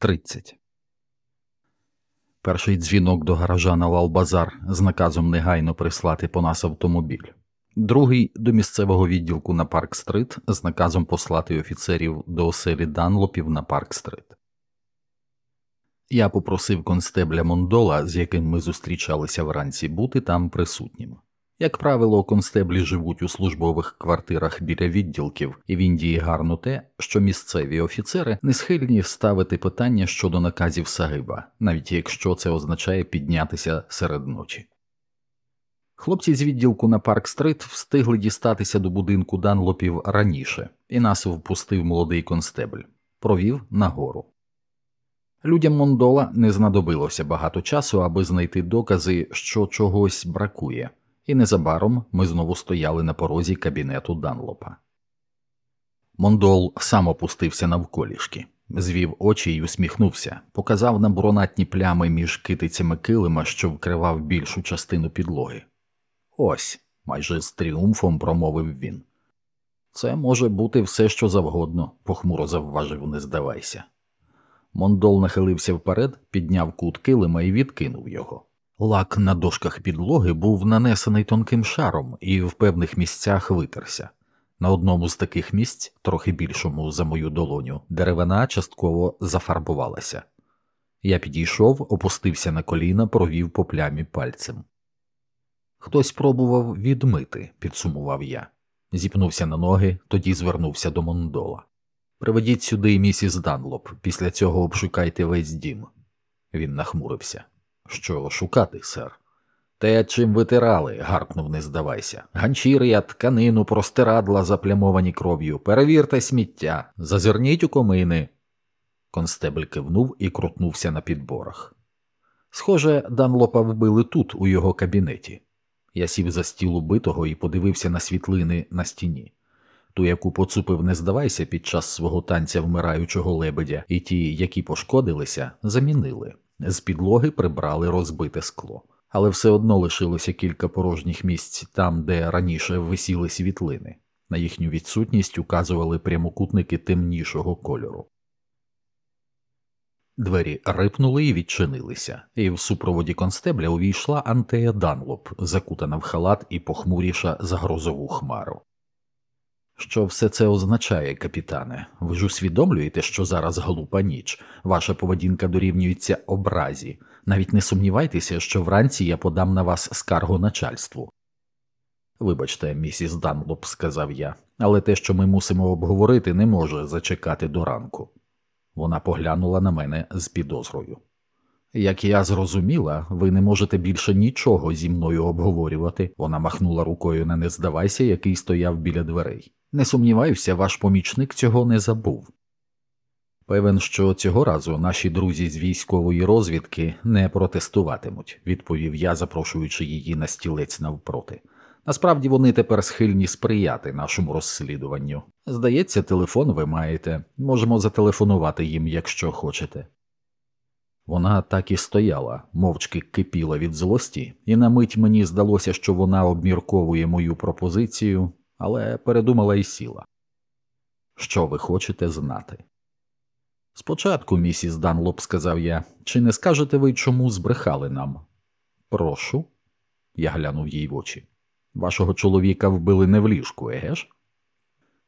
30. Перший дзвінок до гаража на Лалбазар з наказом негайно прислати по нас автомобіль, другий до місцевого відділку на Парк Стрит з наказом послати офіцерів до оселі Данлопів на Парк Стрит. Я попросив констебля Мондола, з яким ми зустрічалися вранці, бути там присутнім. Як правило, констеблі живуть у службових квартирах біля відділків, і в Індії гарно те, що місцеві офіцери не схильні ставити питання щодо наказів Сагиба, навіть якщо це означає піднятися серед ночі. Хлопці з відділку на Парк Стрит встигли дістатися до будинку Данлопів раніше, і нас впустив молодий констебль, провів нагору. Людям Мондола не знадобилося багато часу, аби знайти докази, що чогось бракує і незабаром ми знову стояли на порозі кабінету Данлопа. Мондол сам опустився навколішки, звів очі й усміхнувся, показав нам бронатні плями між китицями килима, що вкривав більшу частину підлоги. Ось, майже з тріумфом промовив він. Це може бути все, що завгодно, похмуро завважив, не здавайся. Мондол нахилився вперед, підняв кут килима і відкинув його. Лак на дошках підлоги був нанесений тонким шаром і в певних місцях витерся. На одному з таких місць, трохи більшому за мою долоню, деревина частково зафарбувалася. Я підійшов, опустився на коліна, провів по плямі пальцем. Хтось пробував відмити, підсумував я, зіпнувся на ноги, тоді звернувся до Мондола. Приведіть сюди місіс Данлоп, після цього обшукайте весь дім. Він нахмурився. Що шукати, сер? Те, чим витирали, гаркнув, не здавайся. Ганчір'я, тканину, простирадла, заплямовані кров'ю. Перевірте сміття, зазирніть у комини. Констебль кивнув і крутнувся на підборах. Схоже, Данлопа вбили тут, у його кабінеті. Я сів за стіл убитого і подивився на світлини на стіні. Ту, яку поцупив, не здавайся під час свого танця вмираючого лебедя, і ті, які пошкодилися, замінили. З підлоги прибрали розбите скло, але все одно лишилося кілька порожніх місць там, де раніше висіли світлини. На їхню відсутність указували прямокутники темнішого кольору. Двері рипнули і відчинилися, і в супроводі констебля увійшла Антея Данлоп, закутана в халат і похмуріша за грозову хмару. Що все це означає, капітане? Ви ж усвідомлюєте, що зараз глупа ніч, ваша поведінка дорівнюється образі. Навіть не сумнівайтеся, що вранці я подам на вас скаргу начальству. Вибачте, місіс Данлоп, сказав я, але те, що ми мусимо обговорити, не може зачекати до ранку. Вона поглянула на мене з підозрою. Як я зрозуміла, ви не можете більше нічого зі мною обговорювати. Вона махнула рукою на не здавайся, який стояв біля дверей. Не сумніваюся, ваш помічник цього не забув. Певен, що цього разу наші друзі з військової розвідки не протестуватимуть, відповів я, запрошуючи її на стілець навпроти. Насправді вони тепер схильні сприяти нашому розслідуванню. Здається, телефон ви маєте, можемо зателефонувати їм, якщо хочете. Вона так і стояла, мовчки кипіла від злості, і на мить мені здалося, що вона обмірковує мою пропозицію, але передумала і сіла. Що ви хочете знати? Спочатку, місіс Данлоп, сказав я, чи не скажете ви, чому збрехали нам? Прошу, я глянув їй в очі. Вашого чоловіка вбили не в ліжку, еге ж?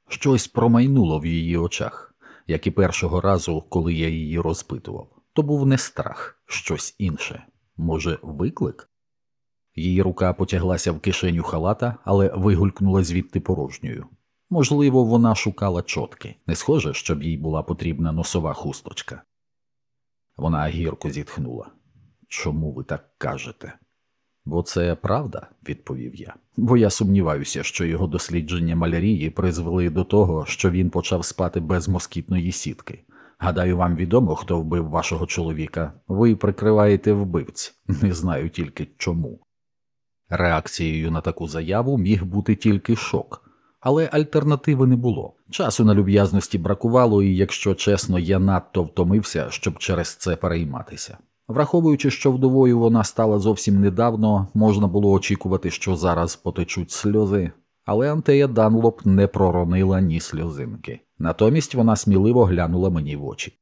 Щось промайнуло в її очах, як і першого разу, коли я її розпитував. То був не страх, щось інше. Може, виклик? Її рука потяглася в кишеню халата, але вигулькнула звідти порожньою. Можливо, вона шукала чотки, не схоже, щоб їй була потрібна носова хусточка. Вона гірко зітхнула. Чому ви так кажете? Бо це правда, відповів я, бо я сумніваюся, що його дослідження малярії призвели до того, що він почав спати без москітної сітки. Гадаю, вам відомо, хто вбив вашого чоловіка. Ви прикриваєте вбивць, не знаю тільки чому. Реакцією на таку заяву міг бути тільки шок, але альтернативи не було. Часу на люб'язності бракувало, і, якщо чесно, я надто втомився, щоб через це перейматися. Враховуючи, що вдовою вона стала зовсім недавно, можна було очікувати, що зараз потечуть сльози, але Антея Данлоп не проронила ні сльозинки. Натомість вона сміливо глянула мені в очі.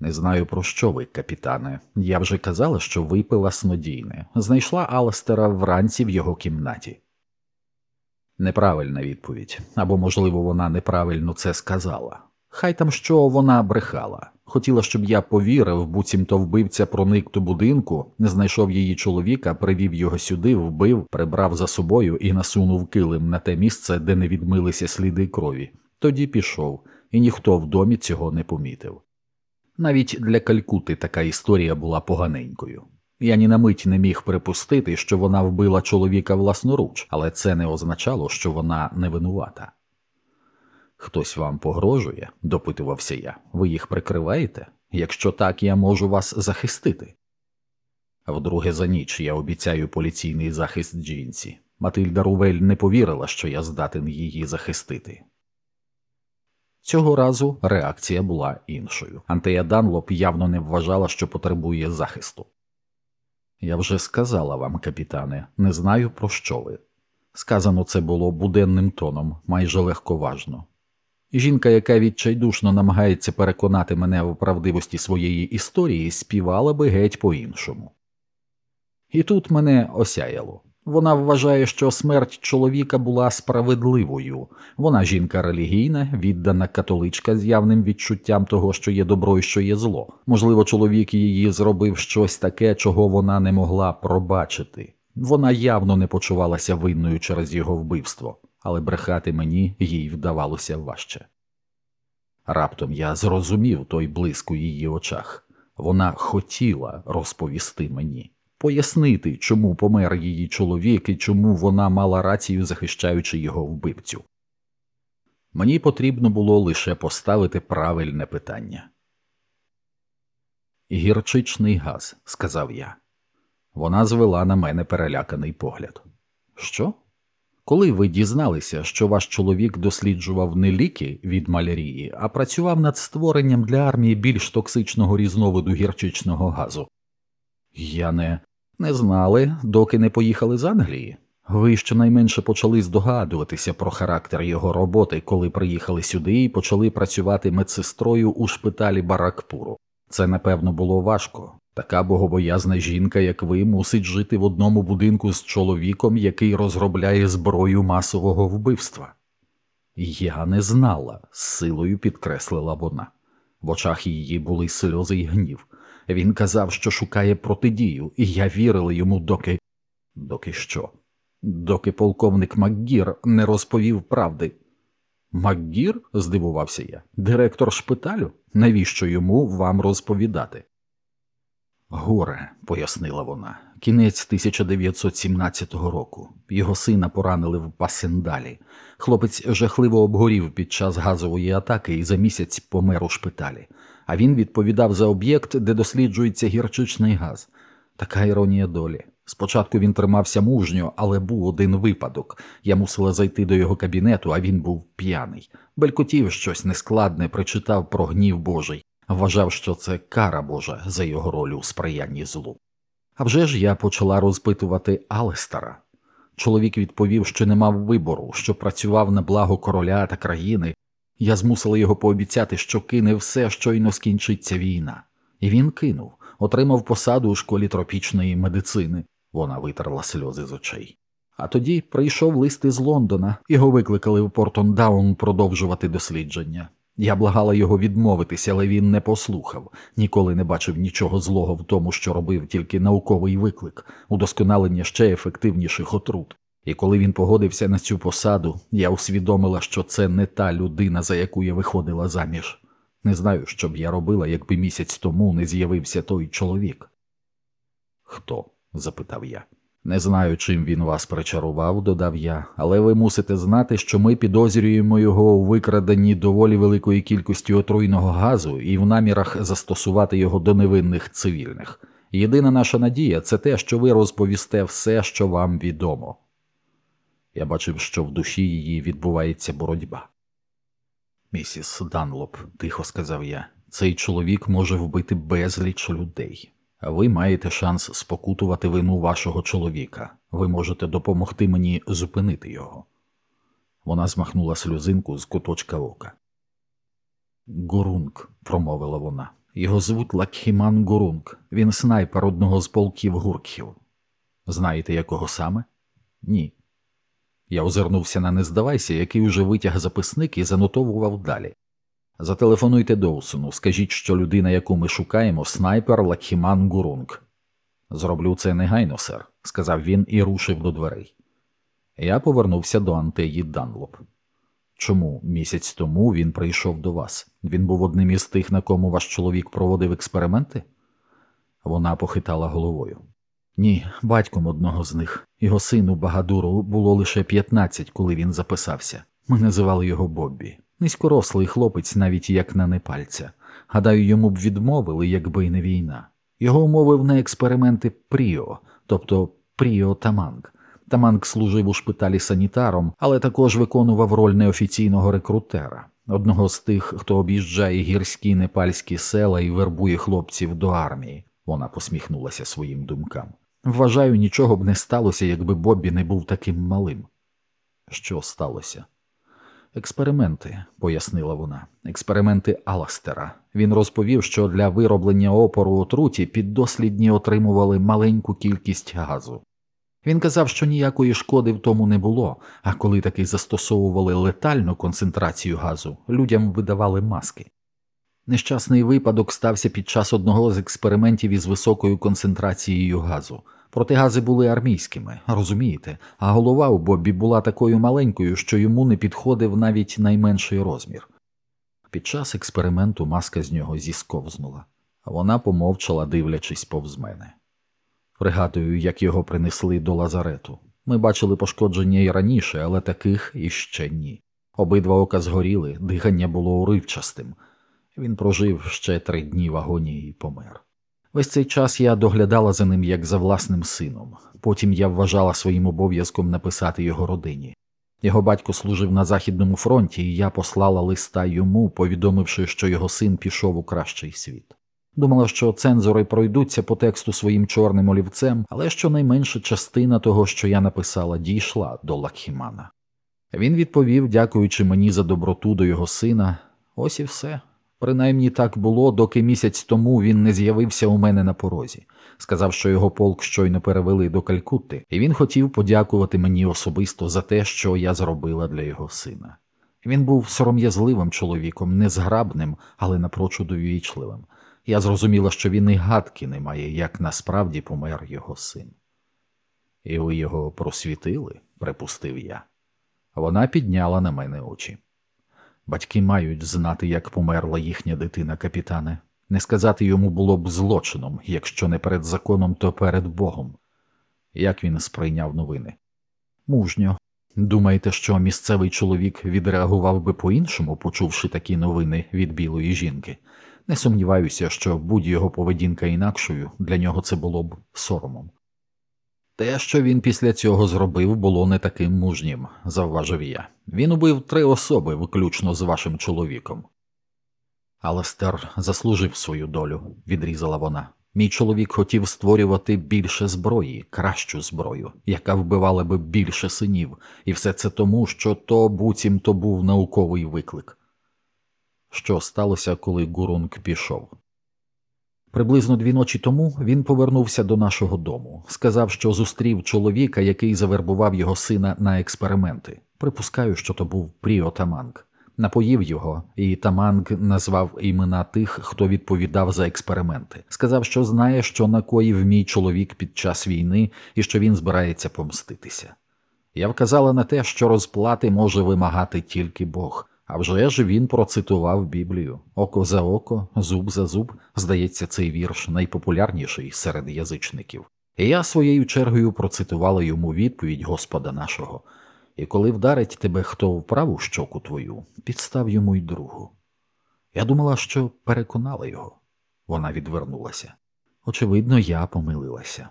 Не знаю, про що ви, капітане. Я вже казала, що випила снодійне. Знайшла Алестера вранці в його кімнаті. Неправильна відповідь, або, можливо, вона неправильно це сказала. Хай там що вона брехала. Хотіла, щоб я повірив, буцімто вбивця проник до будинку, знайшов її чоловіка, привів його сюди, вбив, прибрав за собою і насунув килим на те місце, де не відмилися сліди крові. Тоді пішов, і ніхто в домі цього не помітив. Навіть для Калькути така історія була поганенькою. Я ні на мить не міг припустити, що вона вбила чоловіка власноруч, але це не означало, що вона не винувата. Хтось вам погрожує, допитувався я. Ви їх прикриваєте? Якщо так, я можу вас захистити. Вдруге за ніч я обіцяю поліційний захист жінці. Матильда Рувель не повірила, що я здатен її захистити. Цього разу реакція була іншою. Антея Данлоп явно не вважала, що потребує захисту. Я вже сказала вам, капітане, не знаю, про що ви. Сказано це було буденним тоном, майже легковажно. Жінка, яка відчайдушно намагається переконати мене в правдивості своєї історії, співала би геть по іншому. І тут мене осяяло. Вона вважає, що смерть чоловіка була справедливою. Вона жінка релігійна, віддана католичка з явним відчуттям того, що є добро і що є зло. Можливо, чоловік її зробив щось таке, чого вона не могла пробачити. Вона явно не почувалася винною через його вбивство, але брехати мені їй вдавалося важче. Раптом я зрозумів той блиск у її очах. Вона хотіла розповісти мені пояснити, чому помер її чоловік і чому вона мала рацію, захищаючи його вбивцю. Мені потрібно було лише поставити правильне питання. Гірчичний газ, сказав я. Вона звела на мене переляканий погляд. Що? Коли ви дізналися, що ваш чоловік досліджував не ліки від малярії, а працював над створенням для армії більш токсичного різновиду гірчичного газу? Я не не знали, доки не поїхали з Англії. Ви щонайменше почали здогадуватися про характер його роботи, коли приїхали сюди і почали працювати медсестрою у шпиталі Баракпуру. Це, напевно, було важко. Така богобоязна жінка, як ви, мусить жити в одному будинку з чоловіком, який розробляє зброю масового вбивства. Я не знала, з силою підкреслила вона. В очах її були сльози й гнів. Він казав, що шукає протидію, і я вірила йому, доки. доки що? Доки полковник Макгір не розповів правди. Макгір? здивувався я, директор шпиталю? Навіщо йому вам розповідати? Горе, пояснила вона, кінець 1917 року. Його сина поранили в Пасендалі. Хлопець жахливо обгорів під час газової атаки і за місяць помер у шпиталі а він відповідав за об'єкт, де досліджується гірчичний газ. Така іронія долі. Спочатку він тримався мужньо, але був один випадок. Я мусила зайти до його кабінету, а він був п'яний. Белькотів щось нескладне, прочитав про гнів Божий, вважав, що це кара Божа за його роль у сприянні злу. А вже ж я почала розпитувати Алестера. Чоловік відповів, що не мав вибору, що працював на благо короля та країни, я змусила його пообіцяти, що кине все, щойно скінчиться війна, і він кинув, отримав посаду у школі тропічної медицини. Вона витерла сльози з очей. А тоді прийшов лист із Лондона, його викликали в Портондаун продовжувати дослідження. Я благала його відмовитися, але він не послухав, ніколи не бачив нічого злого в тому, що робив тільки науковий виклик, удосконалення ще ефективніших отрут. І коли він погодився на цю посаду, я усвідомила, що це не та людина, за яку я виходила заміж. Не знаю, що б я робила, якби місяць тому не з'явився той чоловік. Хто? запитав я. Не знаю, чим він вас причарував, додав я, але ви мусите знати, що ми підозрюємо його у викраденні доволі великої кількості отруйного газу і в намірах застосувати його до невинних цивільних. Єдина наша надія це те, що ви розповісте все, що вам відомо. Я бачив, що в душі її відбувається боротьба. Місіс Данлоп, тихо сказав я, цей чоловік може вбити безліч людей, ви маєте шанс спокутувати вину вашого чоловіка. Ви можете допомогти мені зупинити його. Вона змахнула сльозинку з куточка ока. Гурунг, промовила вона, Його звуть Лакхіман Гурунг, він снайпер одного з полків гуркхів. Знаєте, якого саме? Ні. Я озирнувся на не здавайся, який уже витяг записник і занотовував далі. Зателефонуйте Доусону, скажіть, що людина, яку ми шукаємо, снайпер Лакхіман Гурунг. Зроблю це негайно, сер, сказав він і рушив до дверей. Я повернувся до Антеї Данлоп. Чому місяць тому він прийшов до вас? Він був одним із тих, на кому ваш чоловік проводив експерименти? Вона похитала головою. Ні, батьком одного з них. Його сину Багадуру було лише 15, коли він записався. Ми називали його Боббі. Низькорослий хлопець, навіть як на непальця. Гадаю, йому б відмовили, якби й не війна. Його умовив на експерименти Пріо, тобто Пріо Таманг. Таманг служив у шпиталі санітаром, але також виконував роль неофіційного рекрутера, одного з тих, хто об'їжджає гірські непальські села і вербує хлопців до армії. Вона посміхнулася своїм думкам. Вважаю, нічого б не сталося, якби Боббі не був таким малим. Що сталося? Експерименти, пояснила вона, експерименти Аластера. Він розповів, що для вироблення опору отруті піддослідні отримували маленьку кількість газу. Він казав, що ніякої шкоди в тому не було, а коли таки застосовували летальну концентрацію газу, людям видавали маски. Нещасний випадок стався під час одного з експериментів із високою концентрацією газу. Протигази були армійськими, розумієте, а голова у Боббі була такою маленькою, що йому не підходив навіть найменший розмір. Під час експерименту маска з нього зісковзнула, вона помовчала, дивлячись повз мене. Пригадую, як його принесли до лазарету. Ми бачили пошкодження і раніше, але таких іще ні. Обидва ока згоріли, дихання було уривчастим. Він прожив ще три дні в агонії і помер. Весь цей час я доглядала за ним як за власним сином. Потім я вважала своїм обов'язком написати його родині. Його батько служив на Західному фронті, і я послала листа йому, повідомивши, що його син пішов у кращий світ. Думала, що цензори пройдуться по тексту своїм чорним олівцем, але щонайменша частина того, що я написала, дійшла до Лакхімана. Він відповів, дякуючи мені за доброту до його сина, ось і все. Принаймні так було, доки місяць тому він не з'явився у мене на порозі. Сказав, що його полк щойно перевели до Калькутти, і він хотів подякувати мені особисто за те, що я зробила для його сина. Він був сором'язливим чоловіком, незграбним, але напрочуд увічливим. Я зрозуміла, що він і гадки не має, як насправді помер його син. І ви його просвітили, припустив я. Вона підняла на мене очі. Батьки мають знати, як померла їхня дитина, капітане. Не сказати йому було б злочином, якщо не перед законом, то перед Богом. Як він сприйняв новини? Мужньо. Думаєте, що місцевий чоловік відреагував би по-іншому, почувши такі новини від білої жінки? Не сумніваюся, що будь його поведінка інакшою, для нього це було б соромом. Те, що він після цього зробив, було не таким мужнім, завважив я. Він убив три особи, виключно з вашим чоловіком. Алестер заслужив свою долю, відрізала вона. Мій чоловік хотів створювати більше зброї, кращу зброю, яка вбивала би більше синів, і все це тому, що то буцімто був науковий виклик. Що сталося, коли Гурунг пішов? Приблизно дві ночі тому він повернувся до нашого дому, сказав, що зустрів чоловіка, який завербував його сина на експерименти. Припускаю, що то був Пріо Таманг. Напоїв його, і Таманг назвав імена тих, хто відповідав за експерименти. Сказав, що знає, що накоїв мій чоловік під час війни і що він збирається помститися. Я вказала на те, що розплати може вимагати тільки Бог. А вже ж він процитував Біблію око за око, зуб за зуб. Здається, цей вірш найпопулярніший серед язичників. І я своєю чергою процитувала йому відповідь Господа нашого і коли вдарить тебе хто в праву щоку твою, підстав йому й другу. Я думала, що переконала його. Вона відвернулася. Очевидно, я помилилася.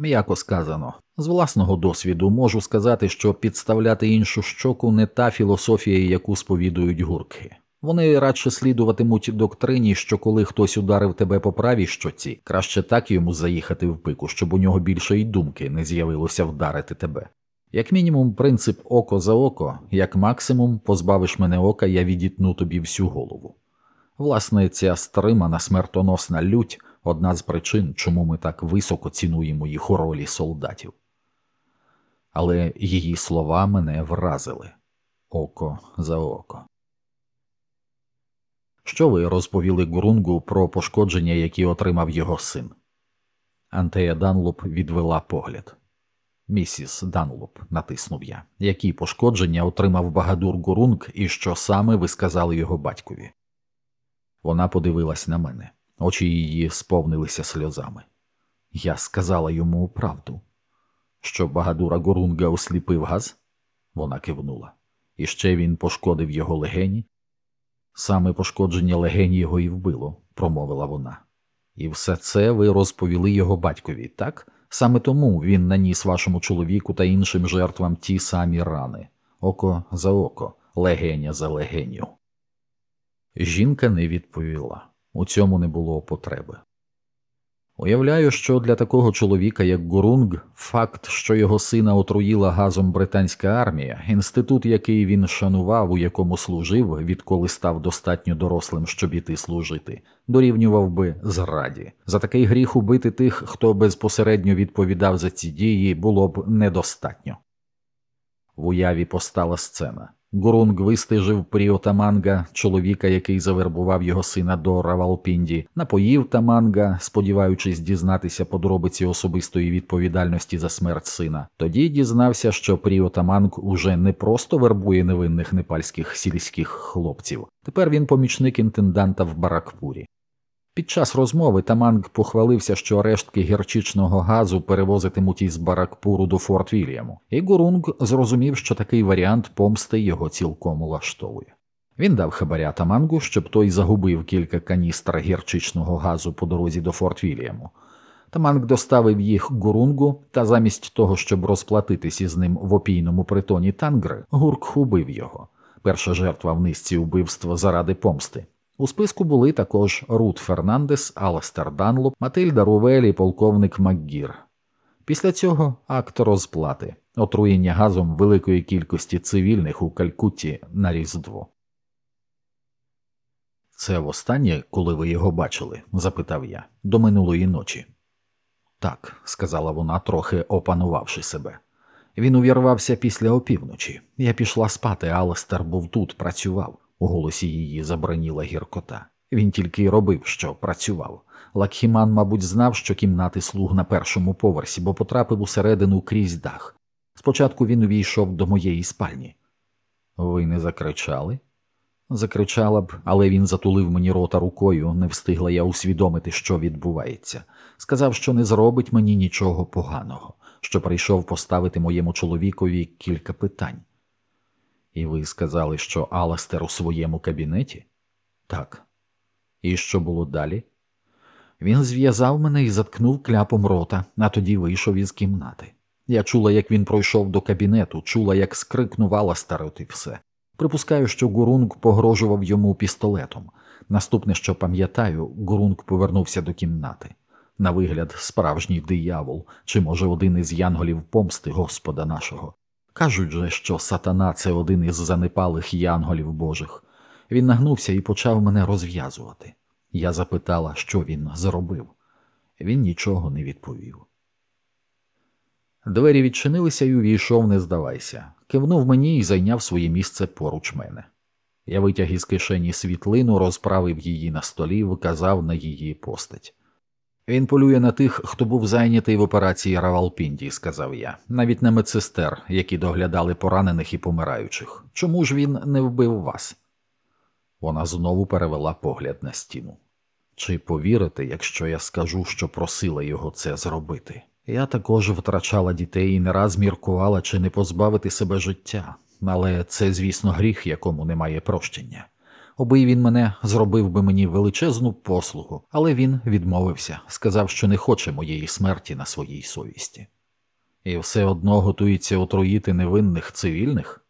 М'яко сказано, з власного досвіду можу сказати, що підставляти іншу щоку не та філософія, яку сповідують гурки. Вони радше слідуватимуть доктрині, що коли хтось ударив тебе по правій щоці, краще так йому заїхати в пику, щоб у нього більше й думки не з'явилося вдарити тебе. Як мінімум, принцип око за око, як максимум, позбавиш мене ока, я відітну тобі всю голову. Власне, ця стримана смертоносна лють одна з причин, чому ми так високо цінуємо їх у ролі солдатів. Але її слова мене вразили око за око. Що ви розповіли Гурунгу про пошкодження, які отримав його син? Антея Данлоп відвела погляд. Місіс Данлоп, натиснув я, які пошкодження отримав Багадур Гурунг і що саме ви сказали його батькові. Вона подивилась на мене, очі її сповнилися сльозами. Я сказала йому правду, що Багадура Гурунга осліпив газ. Вона кивнула. І ще він пошкодив його легені. Саме пошкодження легені його і вбило, промовила вона. І все це ви розповіли його батькові, так? Саме тому він наніс вашому чоловіку та іншим жертвам ті самі рани око за око, легеня за легеню. Жінка не відповіла у цьому не було потреби. Уявляю, що для такого чоловіка, як Гурунг, факт, що його сина отруїла газом британська армія, інститут, який він шанував, у якому служив, відколи став достатньо дорослим, щоб іти служити, дорівнював би зраді. За такий гріх убити тих, хто безпосередньо відповідав за ці дії, було б недостатньо. В уяві постала сцена. Гурунг вистежив Пріотаманга, чоловіка, який завербував його сина до Равалпінді, напоїв Таманга, сподіваючись дізнатися подробиці особистої відповідальності за смерть сина. Тоді дізнався, що Пріотаманг уже не просто вербує невинних непальських сільських хлопців. Тепер він помічник інтенданта в Баракпурі. Під час розмови Таманг похвалився, що рештки гірчичного газу перевозитимуть із Баракпуру до Форт Вільяму, і Гурунг зрозумів, що такий варіант помсти його цілком улаштовує. Він дав хабаря Тамангу, щоб той загубив кілька каністр гірчичного газу по дорозі до Форт Вільяму. Таманг доставив їх Гурунгу, та замість того, щоб розплатитись із ним в опійному притоні Тангри, Гурк убив його. Перша жертва в низці убивства заради помсти. У списку були також Рут Фернандес, Алестер Данлоп, Матильда Рувель і полковник Макгір. Після цього акт розплати, отруєння газом великої кількості цивільних у Калькутті на Різдво. Це востаннє, коли ви його бачили? запитав я, до минулої ночі. Так, сказала вона, трохи опанувавши себе. Він увірвався після опівночі. Я пішла спати, Алестер був тут, працював. У голосі її забраніла гіркота. Він тільки й робив, що працював. Лакхіман, мабуть, знав, що кімнати слуг на першому поверсі, бо потрапив усередину крізь дах. Спочатку він увійшов до моєї спальні. Ви не закричали? Закричала б, але він затулив мені рота рукою, не встигла я усвідомити, що відбувається. Сказав, що не зробить мені нічого поганого, що прийшов поставити моєму чоловікові кілька питань. І ви сказали, що Аластер у своєму кабінеті? Так. І що було далі? Він зв'язав мене і заткнув кляпом рота, а тоді вийшов із кімнати. Я чула, як він пройшов до кабінету, чула, як скрикнув Аластер, і все. Припускаю, що Гурунг погрожував йому пістолетом. Наступне, що пам'ятаю, Гурунг повернувся до кімнати. На вигляд, справжній диявол, чи, може, один із янголів помсти Господа нашого. Кажуть же, що сатана це один із занепалих янголів Божих. Він нагнувся і почав мене розв'язувати. Я запитала, що він зробив. Він нічого не відповів. Двері відчинилися і увійшов, не здавайся, кивнув мені і зайняв своє місце поруч мене. Я витяг із кишені світлину, розправив її на столі, вказав на її постать. Він полює на тих, хто був зайнятий в операції Равалпінді, сказав я, навіть на медсестер, які доглядали поранених і помираючих. Чому ж він не вбив вас? Вона знову перевела погляд на стіну. Чи повірите, якщо я скажу, що просила його це зробити? Я також втрачала дітей і не раз міркувала, чи не позбавити себе життя, але це, звісно, гріх, якому немає прощення. Обий він мене зробив би мені величезну послугу, але він відмовився, сказав, що не хоче моєї смерті на своїй совісті. І все одно готується отруїти невинних цивільних?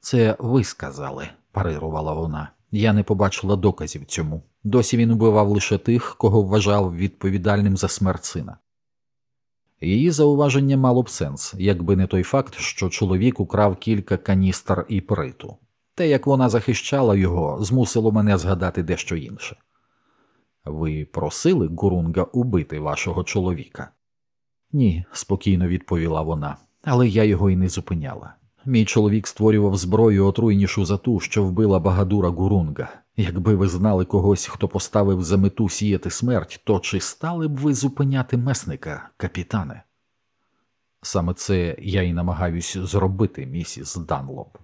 Це ви сказали, парирувала вона. Я не побачила доказів цьому. Досі він убивав лише тих, кого вважав відповідальним за смерть сина. Її зауваження мало б сенс, якби не той факт, що чоловік украв кілька каністр і приту. Те, як вона захищала його, змусило мене згадати дещо інше. Ви просили Гурунга убити вашого чоловіка? Ні, спокійно відповіла вона, але я його і не зупиняла. Мій чоловік створював зброю отруйнішу за ту, що вбила Багадура Гурунга. Якби ви знали когось, хто поставив за мету сіяти смерть, то чи стали б ви зупиняти месника, капітане? Саме це я і намагаюсь зробити, місіс Данлоп.